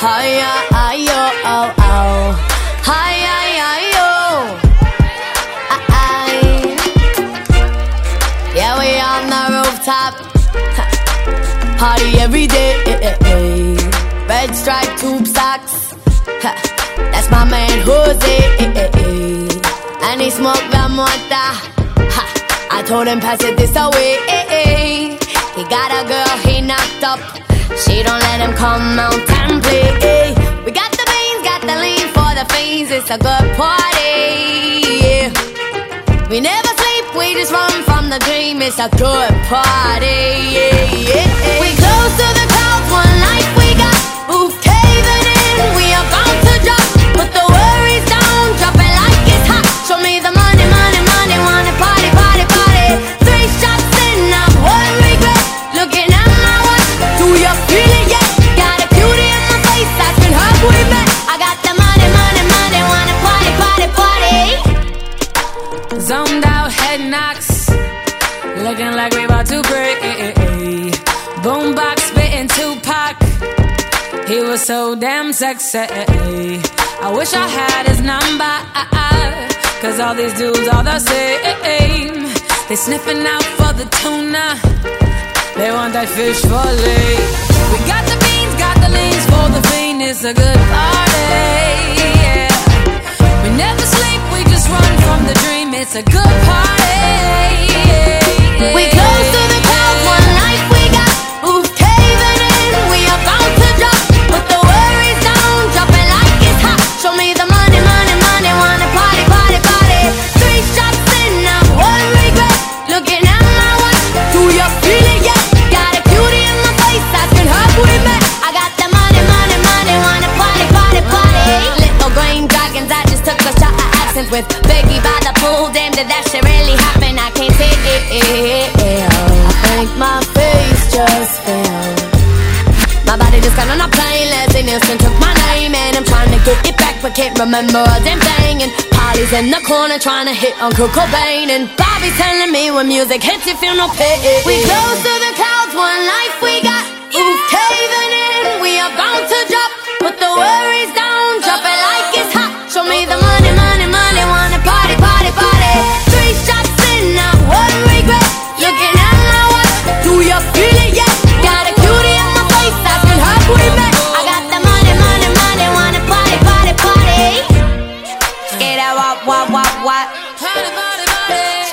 Hi, hi, yo, oh, oh. Hi, hi, hi, yo. Aye. Yeah, we on the rooftop. Party every day. Red stripe tube socks. That's my man Jose. And he smoke the mota. I told him pass it this away. He got a girl he knocked up. She don't let him come out and play. We got the beans, got the lean for the fiends. It's a good party. Yeah. We never sleep, we just run from the dream. It's a good party. Yeah. Looking like we about to break. Eh, eh, eh. Boombox spitting Tupac. He was so damn sexy. I wish I had his number. Ah, ah. Cause all these dudes are the same. They sniffing out for the tuna. They want that fish fillet. We got the beans, got the leans for the fiend. It's a good party. Yeah. We never sleep, we just run from the dream. It's a good party. With Biggie by the pool. Damn, did that shit really happen? I can't take it. I think my face just fell. My body just got on a plane. Leslie Nielsen took my name and I'm trying to get it back, but can't remember a damn thing. And Polly's in the corner trying to hit Uncle Cobain. And Bobby's telling me when music hits, you feel no pain. We close to the clouds, one life we got. Roof caving in,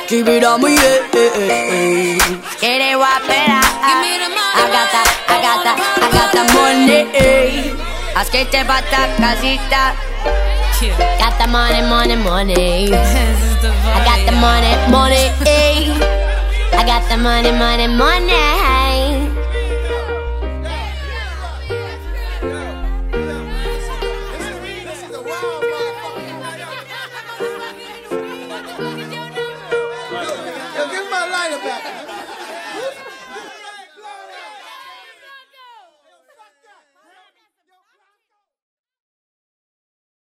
party. Keep it on me, yeah, yeah, yeah. Get it, wop it out. Give me the money, I got that, I got that, I got the money. Haz que te bata casita. Yeah. Got the money, money, money. This is the I got the money, money. I got the money, money, money.